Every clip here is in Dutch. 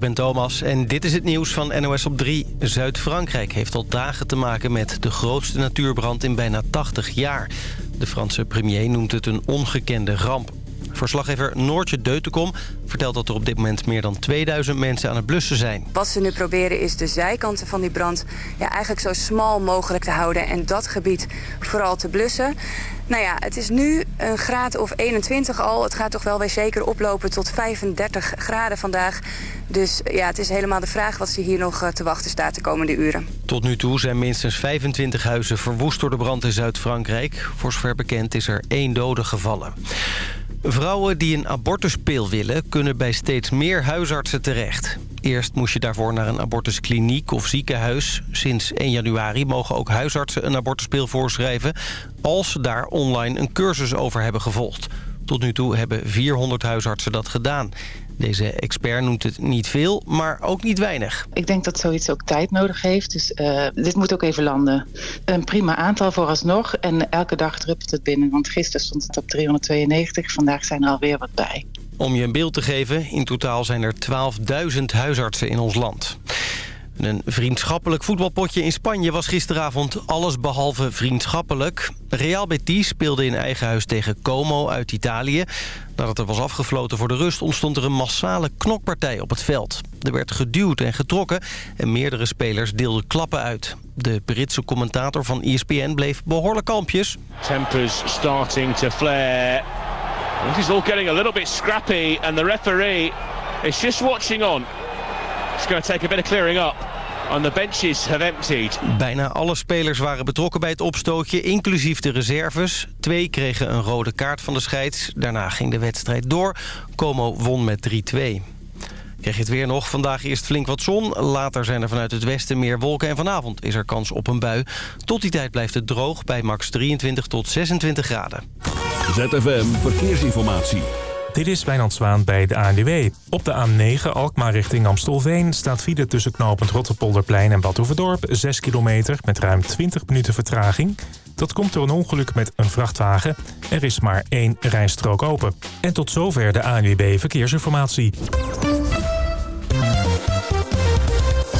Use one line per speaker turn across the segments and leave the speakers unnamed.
ik ben Thomas en dit is het nieuws van NOS op 3. Zuid-Frankrijk heeft al dagen te maken met de grootste natuurbrand in bijna 80 jaar. De Franse premier noemt het een ongekende ramp. Verslaggever Noortje Deutenkom vertelt dat er op dit moment meer dan 2000 mensen aan het blussen zijn.
Wat ze nu proberen is de zijkanten van die brand ja, eigenlijk zo smal mogelijk te houden... en dat gebied vooral te blussen. Nou ja, het is nu een graad of 21 al. Het gaat toch wel weer zeker oplopen tot 35 graden vandaag. Dus ja, het is helemaal de vraag wat ze hier nog eh, te wachten staat de komende uren.
Tot nu toe zijn minstens 25 huizen verwoest door de brand in Zuid-Frankrijk. Voor zover bekend is er één dode gevallen. Vrouwen die een abortuspil willen... kunnen bij steeds meer huisartsen terecht. Eerst moest je daarvoor naar een abortuskliniek of ziekenhuis. Sinds 1 januari mogen ook huisartsen een abortuspil voorschrijven... als ze daar online een cursus over hebben gevolgd. Tot nu toe hebben 400 huisartsen dat gedaan. Deze expert noemt het niet veel, maar ook niet weinig.
Ik denk dat zoiets ook tijd nodig heeft. Dus uh, dit moet ook even landen. Een prima aantal vooralsnog. En elke dag druppelt het binnen. Want gisteren stond het op 392. Vandaag zijn er alweer wat bij.
Om je een beeld te geven, in totaal zijn er 12.000 huisartsen in ons land. Een vriendschappelijk voetbalpotje in Spanje was gisteravond alles behalve vriendschappelijk. Real Betis speelde in eigen huis tegen Como uit Italië. Nadat er was afgefloten voor de rust ontstond er een massale knokpartij op het veld. Er werd geduwd en getrokken en meerdere spelers deelden klappen uit. De Britse commentator van ESPN bleef behoorlijk kalmpjes.
Tempers starting to flare. It is all getting a little bit scrappy and the referee is just watching on. It's going to take a bit of clearing up. And the benches have emptied.
Bijna alle spelers waren betrokken bij het opstootje, inclusief de reserves. Twee kregen een rode kaart van de scheids. Daarna ging de wedstrijd door. Como won met 3-2. Krijg je het weer nog. Vandaag eerst flink wat zon. Later zijn er vanuit het westen meer wolken. En vanavond is er kans op een bui. Tot die tijd blijft het droog bij max 23 tot 26 graden.
ZFM Verkeersinformatie.
Dit is Wijnand Zwaan bij de ANWB. Op de A9 Alkmaar richting Amstelveen staat file tussen knooppunt Rotterpolderplein en Badhoevedorp 6 kilometer met ruim 20 minuten vertraging. Dat komt door een ongeluk met een vrachtwagen. Er is maar één rijstrook open. En tot zover de ANWB Verkeersinformatie.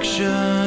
Action.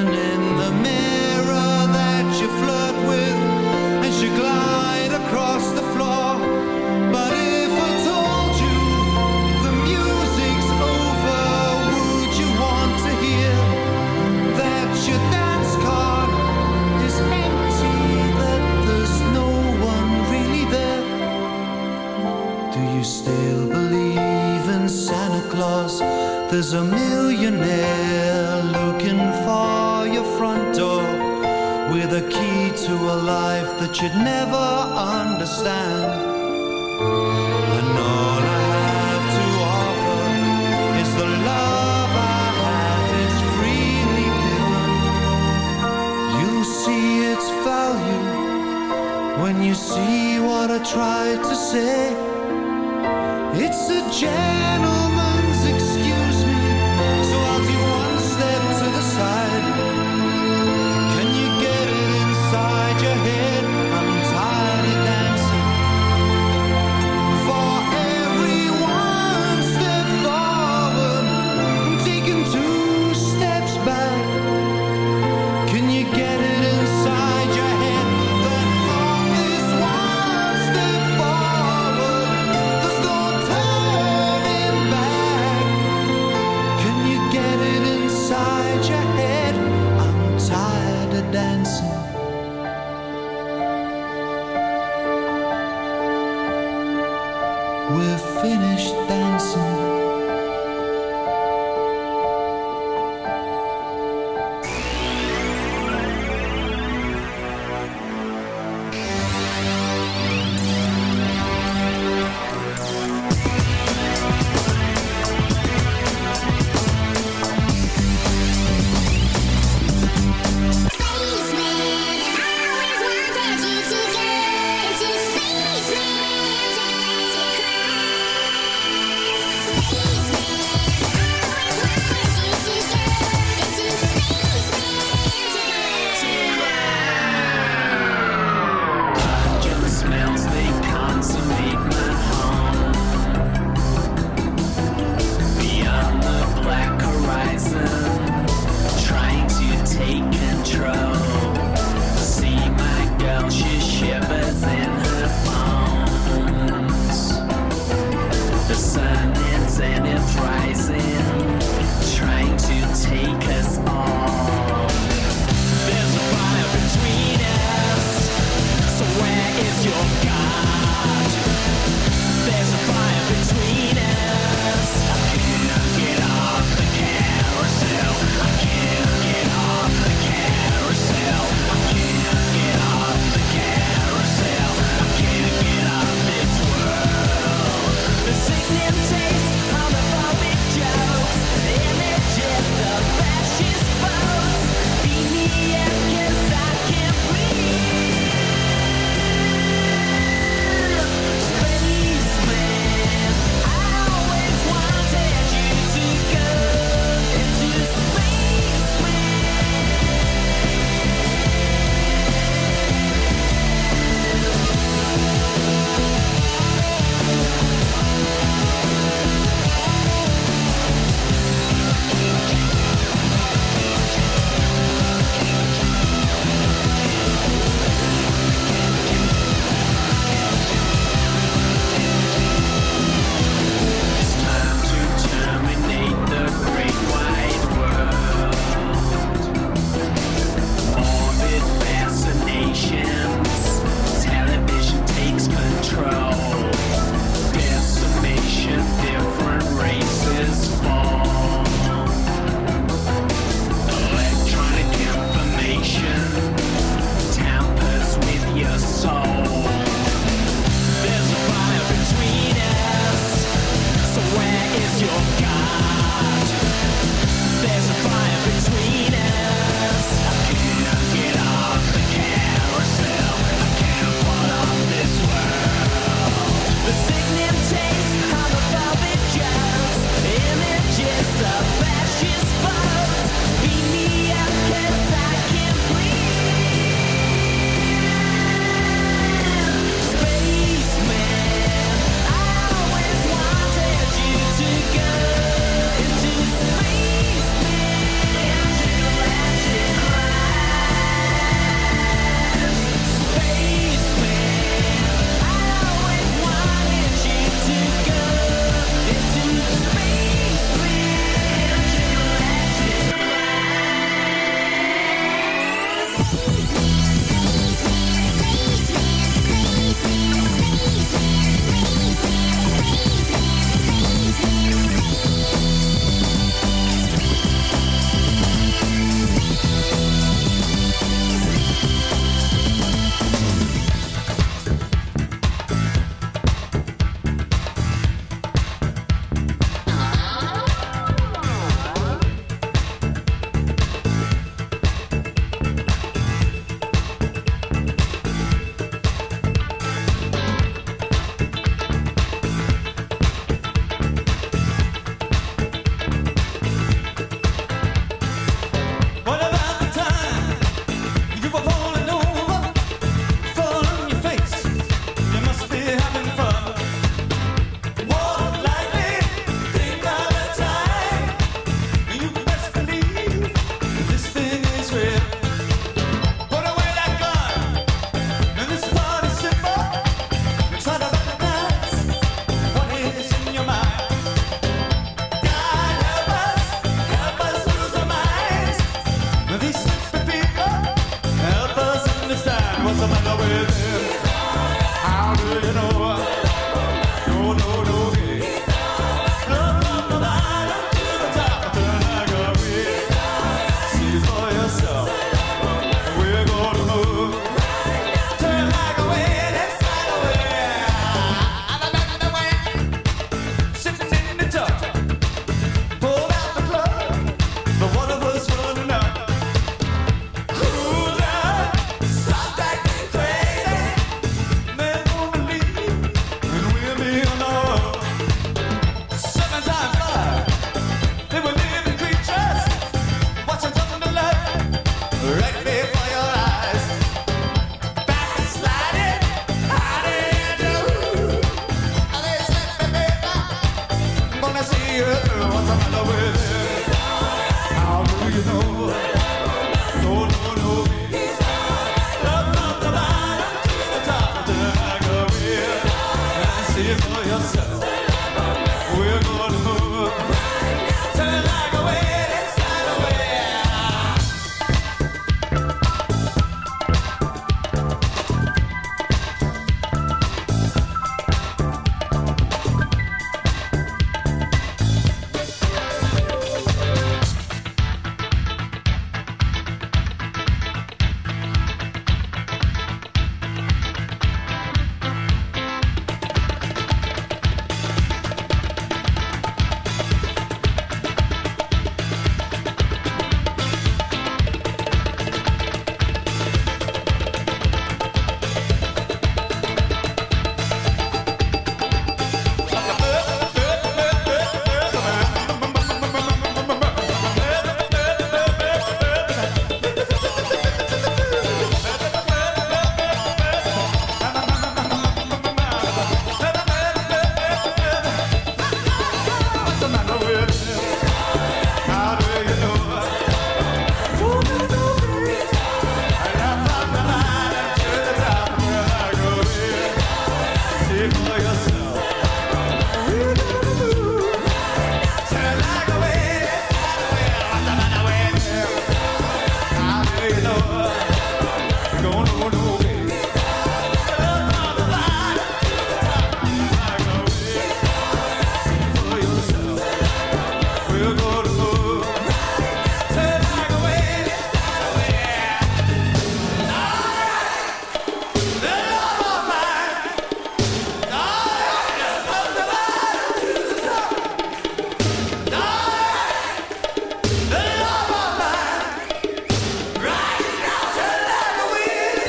for yourself.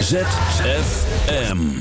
ZFM.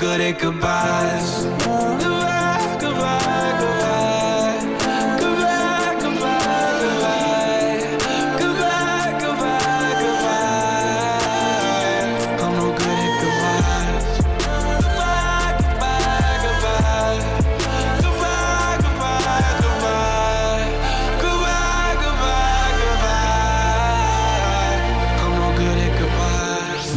good at goodbyes.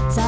that time.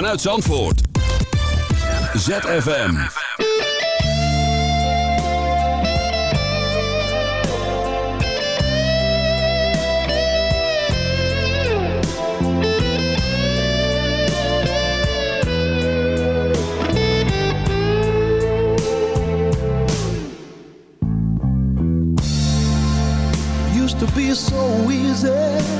vanuit Zandvoort. ZFM.
Used to be so easy